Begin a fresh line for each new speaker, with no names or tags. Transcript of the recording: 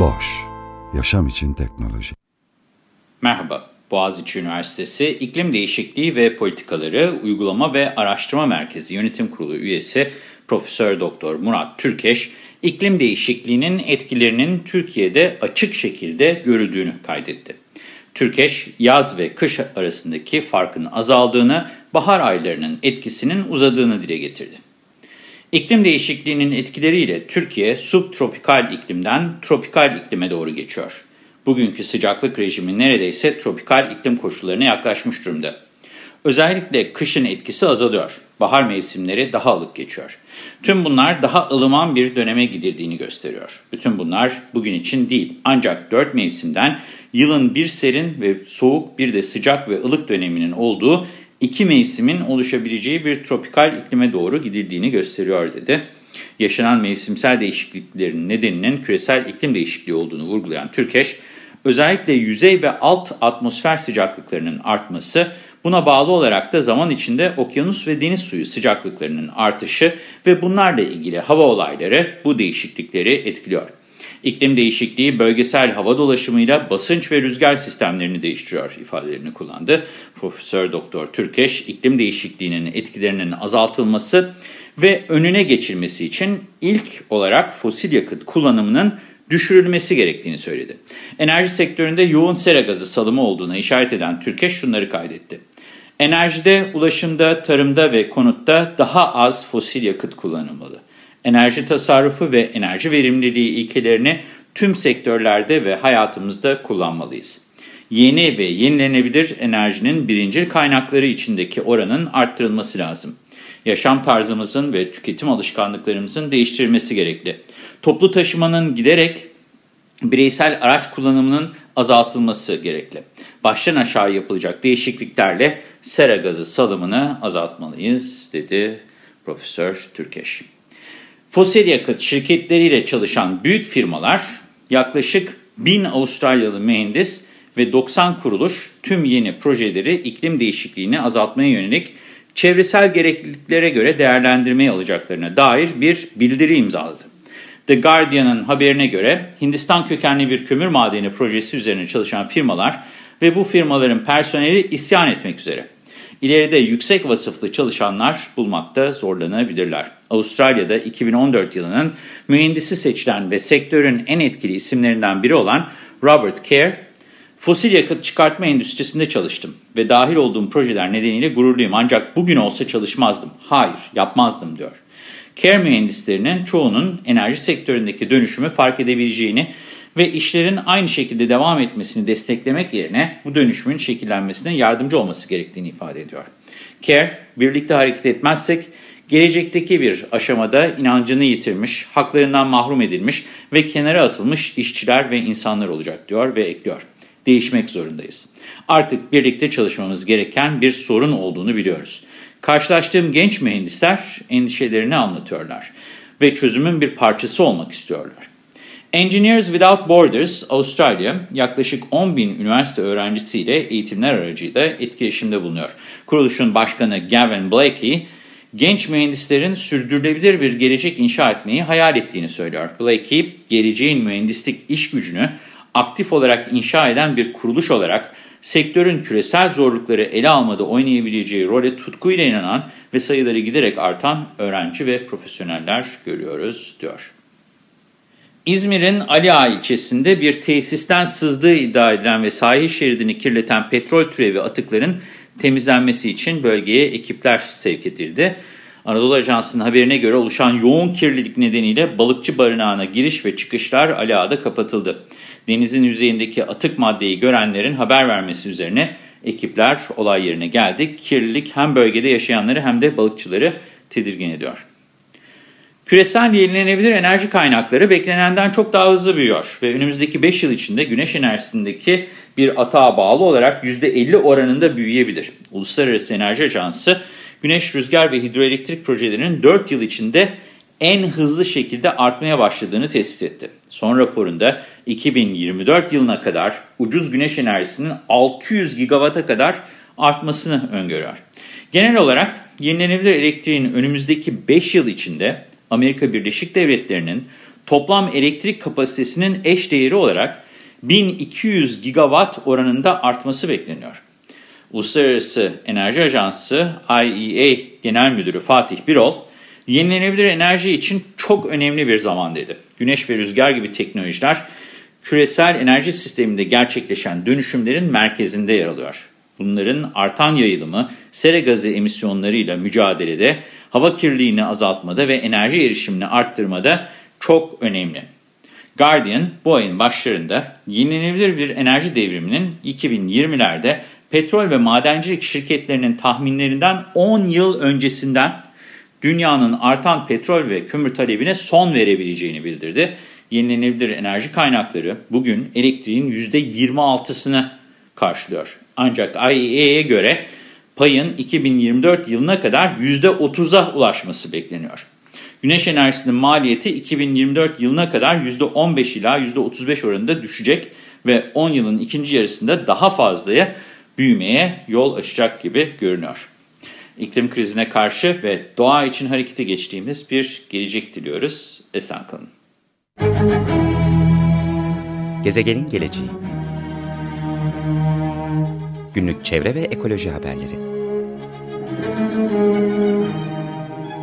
Boş, yaşam için teknoloji.
Merhaba, Boğaziçi Üniversitesi İklim Değişikliği ve Politikaları Uygulama ve Araştırma Merkezi Yönetim Kurulu üyesi Profesör Doktor Murat Türkeş, iklim değişikliğinin etkilerinin Türkiye'de açık şekilde görüldüğünü kaydetti. Türkeş, yaz ve kış arasındaki farkın azaldığını, bahar aylarının etkisinin uzadığını dile getirdi. İklim değişikliğinin etkileriyle Türkiye subtropikal iklimden tropikal iklime doğru geçiyor. Bugünkü sıcaklık rejimi neredeyse tropikal iklim koşullarına yaklaşmış durumda. Özellikle kışın etkisi azalıyor. Bahar mevsimleri daha ılık geçiyor. Tüm bunlar daha ılıman bir döneme gidildiğini gösteriyor. Bütün bunlar bugün için değil. Ancak dört mevsimden yılın bir serin ve soğuk bir de sıcak ve ılık döneminin olduğu iki mevsimin oluşabileceği bir tropikal iklime doğru gidildiğini gösteriyor dedi. Yaşanan mevsimsel değişikliklerin nedeninin küresel iklim değişikliği olduğunu vurgulayan Türkeş, özellikle yüzey ve alt atmosfer sıcaklıklarının artması, buna bağlı olarak da zaman içinde okyanus ve deniz suyu sıcaklıklarının artışı ve bunlarla ilgili hava olayları bu değişiklikleri etkiliyor. İklim değişikliği bölgesel hava dolaşımıyla basınç ve rüzgar sistemlerini değiştiriyor ifadelerini kullandı. Profesör Doktor Türkeş iklim değişikliğinin etkilerinin azaltılması ve önüne geçilmesi için ilk olarak fosil yakıt kullanımının düşürülmesi gerektiğini söyledi. Enerji sektöründe yoğun sera gazı salımı olduğuna işaret eden Türkeş şunları kaydetti. Enerjide, ulaşımda, tarımda ve konutta daha az fosil yakıt kullanılmalı enerji tasarrufu ve enerji verimliliği ilkelerini tüm sektörlerde ve hayatımızda kullanmalıyız. Yeni ve yenilenebilir enerjinin birincil kaynakları içindeki oranın arttırılması lazım. Yaşam tarzımızın ve tüketim alışkanlıklarımızın değiştirilmesi gerekli. Toplu taşımanın giderek bireysel araç kullanımının azaltılması gerekli. Baştan aşağı yapılacak değişikliklerle sera gazı salımını azaltmalıyız, dedi Profesör Türkeş. Fosil yakıt şirketleriyle çalışan büyük firmalar yaklaşık 1000 Avustralyalı mühendis ve 90 kuruluş tüm yeni projeleri iklim değişikliğini azaltmaya yönelik çevresel gerekliliklere göre değerlendirmeye alacaklarına dair bir bildiri imzaladı. The Guardian'ın haberine göre Hindistan kökenli bir kömür madeni projesi üzerine çalışan firmalar ve bu firmaların personeli isyan etmek üzere. İleride yüksek vasıflı çalışanlar bulmakta zorlanabilirler. Avustralya'da 2014 yılının mühendisi seçilen ve sektörün en etkili isimlerinden biri olan Robert Kerr, fosil yakıt çıkartma endüstrisinde çalıştım ve dahil olduğum projeler nedeniyle gururluyum ancak bugün olsa çalışmazdım. Hayır, yapmazdım diyor. Kerr mühendislerinin çoğunun enerji sektöründeki dönüşümü fark edebileceğini ve işlerin aynı şekilde devam etmesini desteklemek yerine bu dönüşümün şekillenmesine yardımcı olması gerektiğini ifade ediyor. CARE, birlikte hareket etmezsek gelecekteki bir aşamada inancını yitirmiş, haklarından mahrum edilmiş ve kenara atılmış işçiler ve insanlar olacak diyor ve ekliyor. Değişmek zorundayız. Artık birlikte çalışmamız gereken bir sorun olduğunu biliyoruz. Karşılaştığım genç mühendisler endişelerini anlatıyorlar ve çözümün bir parçası olmak istiyorlar. Engineers Without Borders Avustralya yaklaşık 10 bin üniversite öğrencisiyle eğitimler aracıyla etkileşimde bulunuyor. Kuruluşun başkanı Gavin Blakey, genç mühendislerin sürdürülebilir bir gelecek inşa etmeyi hayal ettiğini söylüyor. Blakey, geleceğin mühendislik iş gücünü aktif olarak inşa eden bir kuruluş olarak sektörün küresel zorlukları ele almada oynayabileceği role tutkuyla inanan ve sayıları giderek artan öğrenci ve profesyoneller görüyoruz diyor. İzmir'in Ali Ağa ilçesinde bir tesisten sızdığı iddia edilen ve sahil şeridini kirleten petrol türevi atıkların temizlenmesi için bölgeye ekipler sevk edildi. Anadolu Ajansı'nın haberine göre oluşan yoğun kirlilik nedeniyle balıkçı barınağına giriş ve çıkışlar Ali Ağa'da kapatıldı. Denizin yüzeyindeki atık maddeyi görenlerin haber vermesi üzerine ekipler olay yerine geldi. Kirlilik hem bölgede yaşayanları hem de balıkçıları tedirgin ediyor. Küresel yenilenebilir enerji kaynakları beklenenden çok daha hızlı büyüyor ve önümüzdeki 5 yıl içinde güneş enerjisindeki bir atağa bağlı olarak %50 oranında büyüyebilir. Uluslararası Enerji Ajansı, güneş, rüzgar ve hidroelektrik projelerinin 4 yıl içinde en hızlı şekilde artmaya başladığını tespit etti. Son raporunda 2024 yılına kadar ucuz güneş enerjisinin 600 gigawata kadar artmasını öngörüyor. Genel olarak yenilenebilir elektriğin önümüzdeki 5 yıl içinde Amerika Birleşik Devletleri'nin toplam elektrik kapasitesinin eş değeri olarak 1200 gigawatt oranında artması bekleniyor. Uluslararası Enerji Ajansı IEA Genel Müdürü Fatih Birol, yenilenebilir enerji için çok önemli bir zaman dedi. Güneş ve rüzgar gibi teknolojiler küresel enerji sisteminde gerçekleşen dönüşümlerin merkezinde yer alıyor. Bunların artan yayılımı sera gazı emisyonlarıyla mücadelede, hava kirliliğini azaltmada ve enerji erişimini arttırmada çok önemli. Guardian bu ayın başlarında yenilenebilir bir enerji devriminin 2020'lerde petrol ve madencilik şirketlerinin tahminlerinden 10 yıl öncesinden dünyanın artan petrol ve kömür talebine son verebileceğini bildirdi. Yenilenebilir enerji kaynakları bugün elektriğin %26'sını karşılıyor. Ancak IEA'ya göre payın 2024 yılına kadar %30'a ulaşması bekleniyor. Güneş enerjisinin maliyeti 2024 yılına kadar %15 ila %35 oranında düşecek ve 10 yılın ikinci yarısında daha fazlaya büyümeye yol açacak gibi görünüyor. İklim krizine karşı ve doğa için harekete geçtiğimiz bir gelecek diliyoruz. Esen kalın.
Gezegenin geleceği Günlük çevre ve ekoloji haberleri